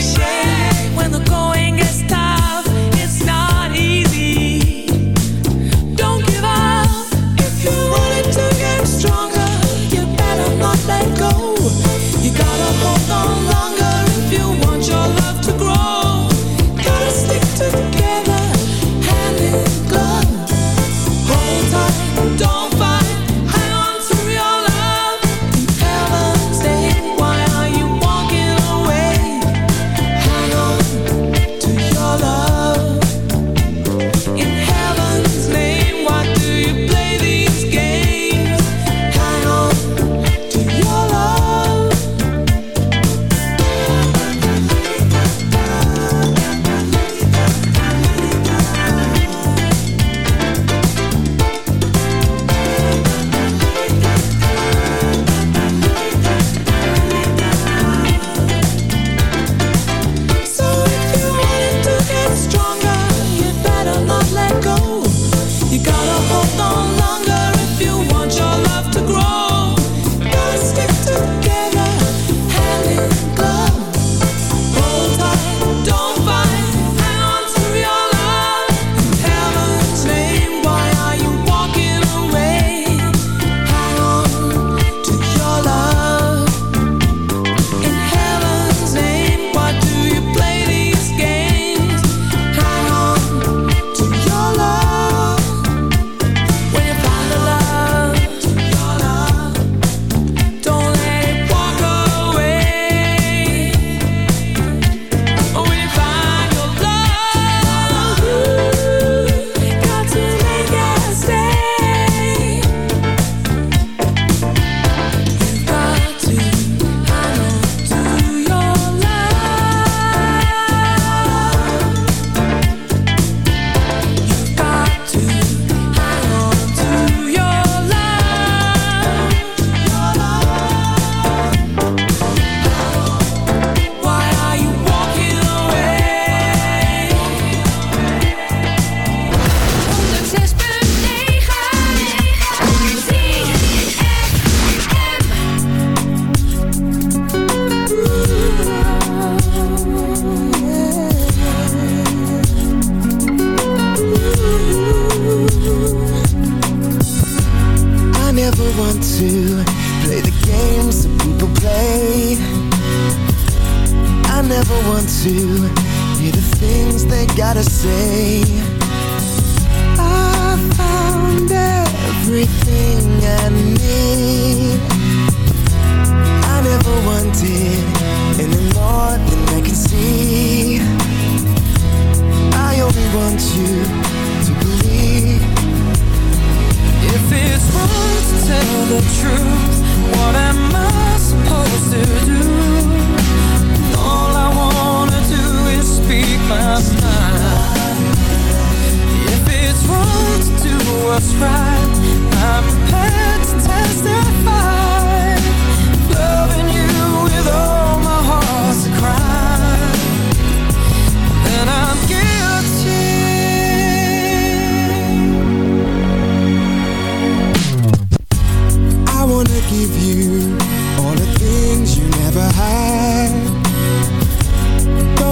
shame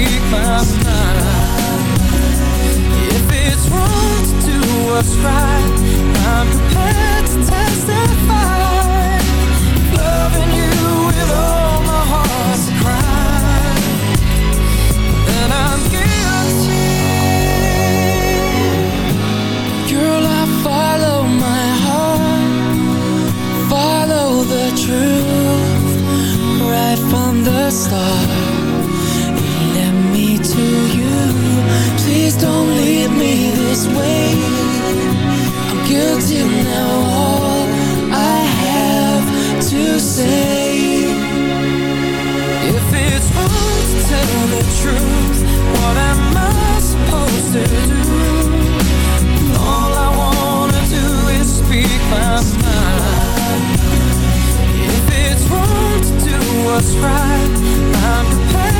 speak my mind. If it's wrong to do what's right I'm prepared to testify. Loving you with all my heart's crime, And I'm guilty. Girl, I follow my heart. Follow the truth. Right from the start. Please don't leave me this way. I'm guilty now All I have to say. If it's wrong to tell the truth What am I supposed to do? All I wanna do is speak my mind. If it's wrong to do what's right I'm prepared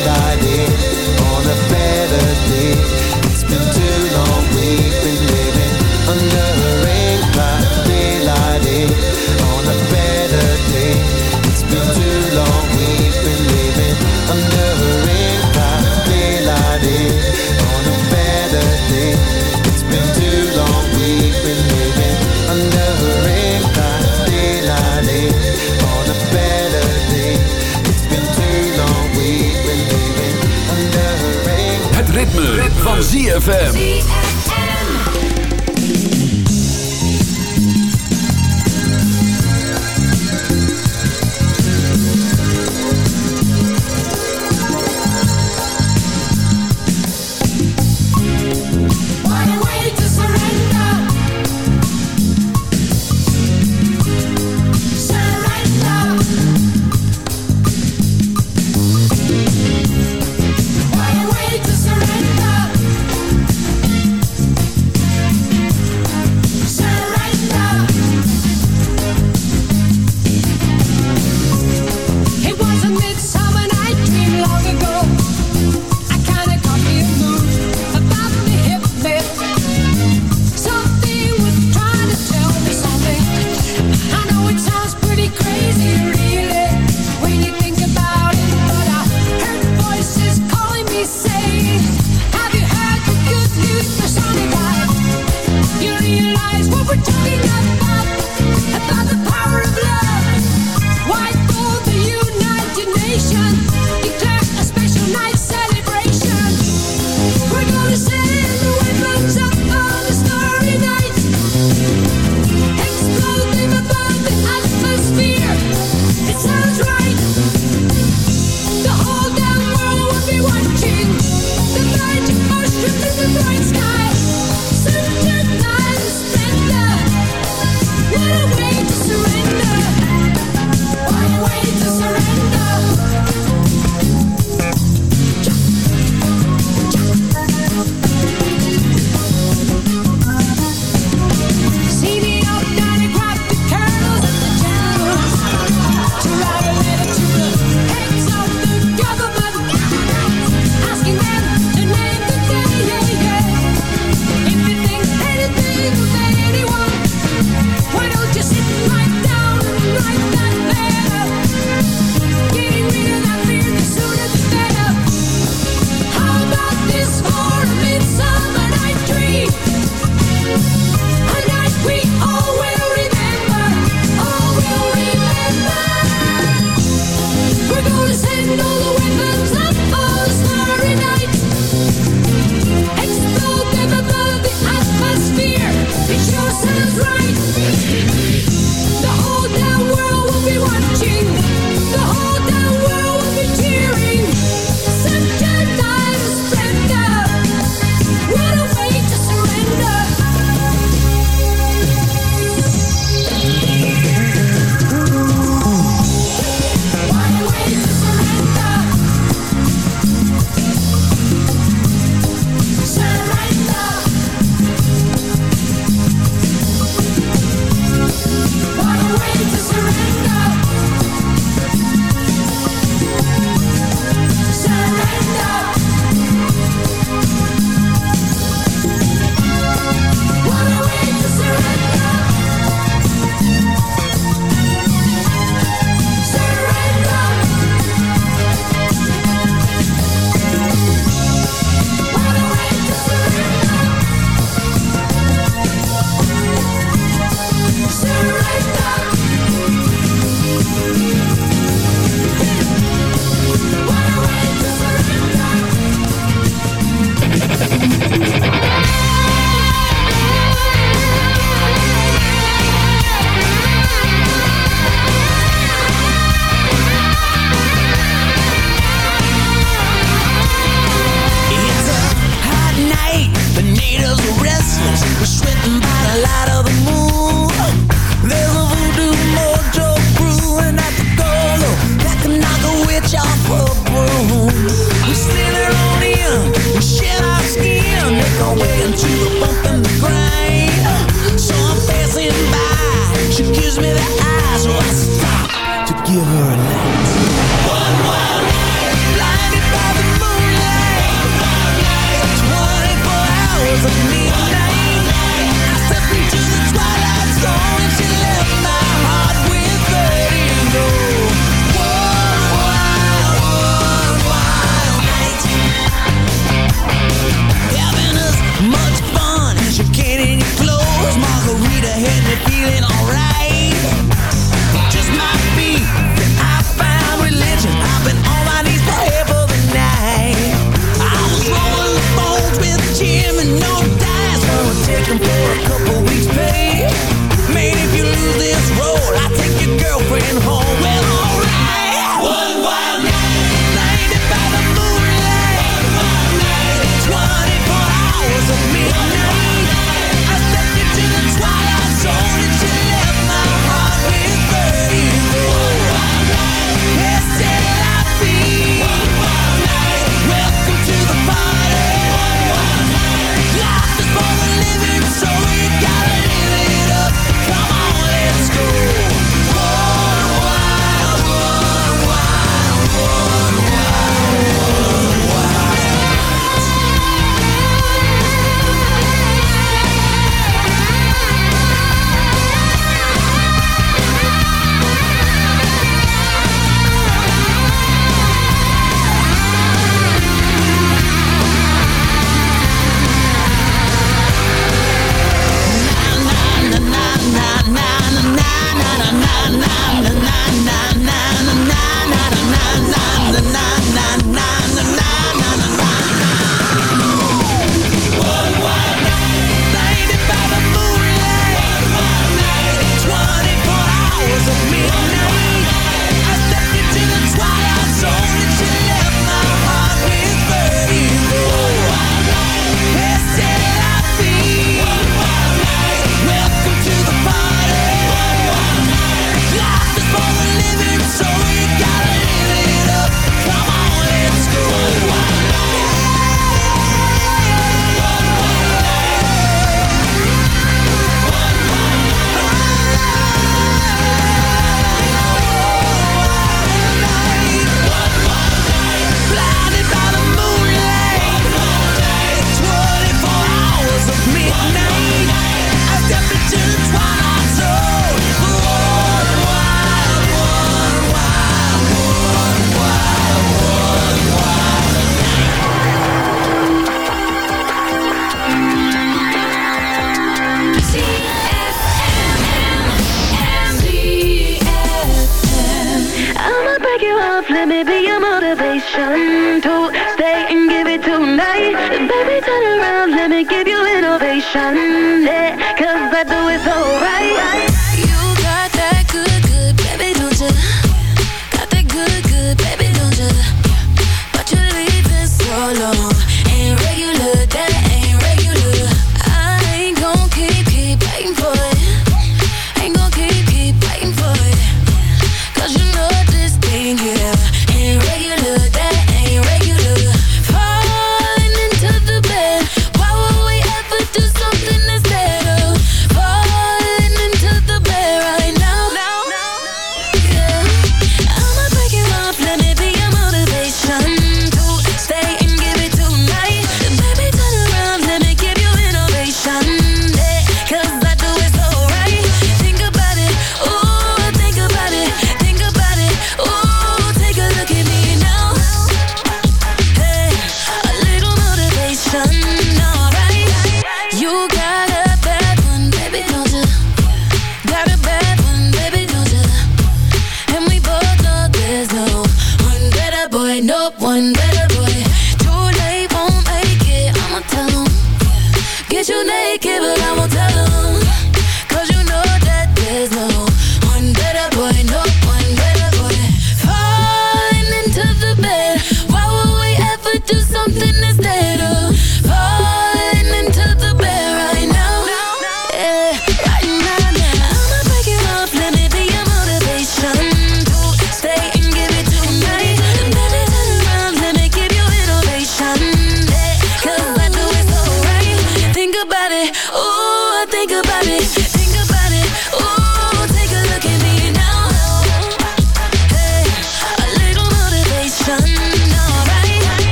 van ZFM.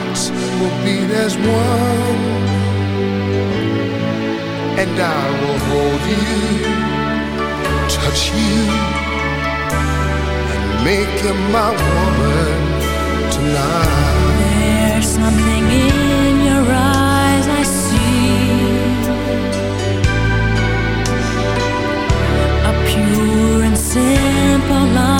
hearts will beat as one, and I will hold you, touch you, and make you my woman tonight. There's something in your eyes I see, a pure and simple light.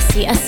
see a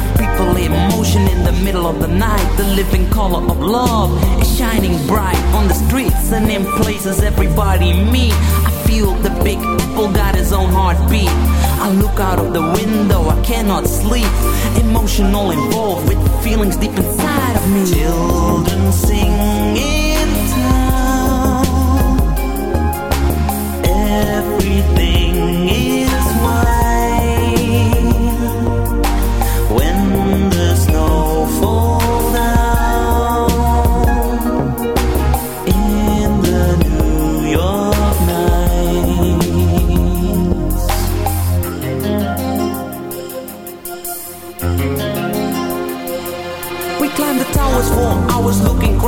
emotion in the middle of the night. The living color of love is shining bright on the streets and in places everybody meet. I feel the big apple got his own heartbeat. I look out of the window, I cannot sleep. Emotional involved with feelings deep inside of me. Children sing in town. Everything.